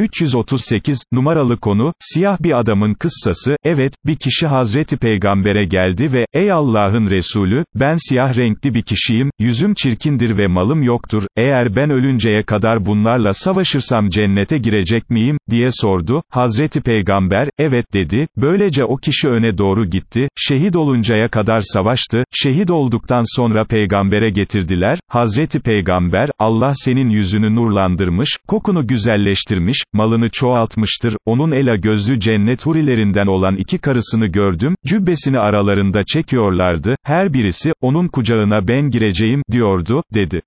338, numaralı konu, siyah bir adamın kıssası, evet, bir kişi Hazreti Peygamber'e geldi ve, ey Allah'ın Resulü, ben siyah renkli bir kişiyim, yüzüm çirkindir ve malım yoktur, eğer ben ölünceye kadar bunlarla savaşırsam cennete girecek miyim, diye sordu, Hazreti Peygamber, evet dedi, böylece o kişi öne doğru gitti, şehit oluncaya kadar savaştı, şehit olduktan sonra peygambere getirdiler, Hazreti Peygamber, Allah senin yüzünü nurlandırmış, kokunu güzelleştirmiş, malını çoğaltmıştır, onun ela gözlü cennet hurilerinden olan iki karısını gördüm, cübbesini aralarında çekiyorlardı, her birisi, onun kucağına ben gireceğim, diyordu, dedi.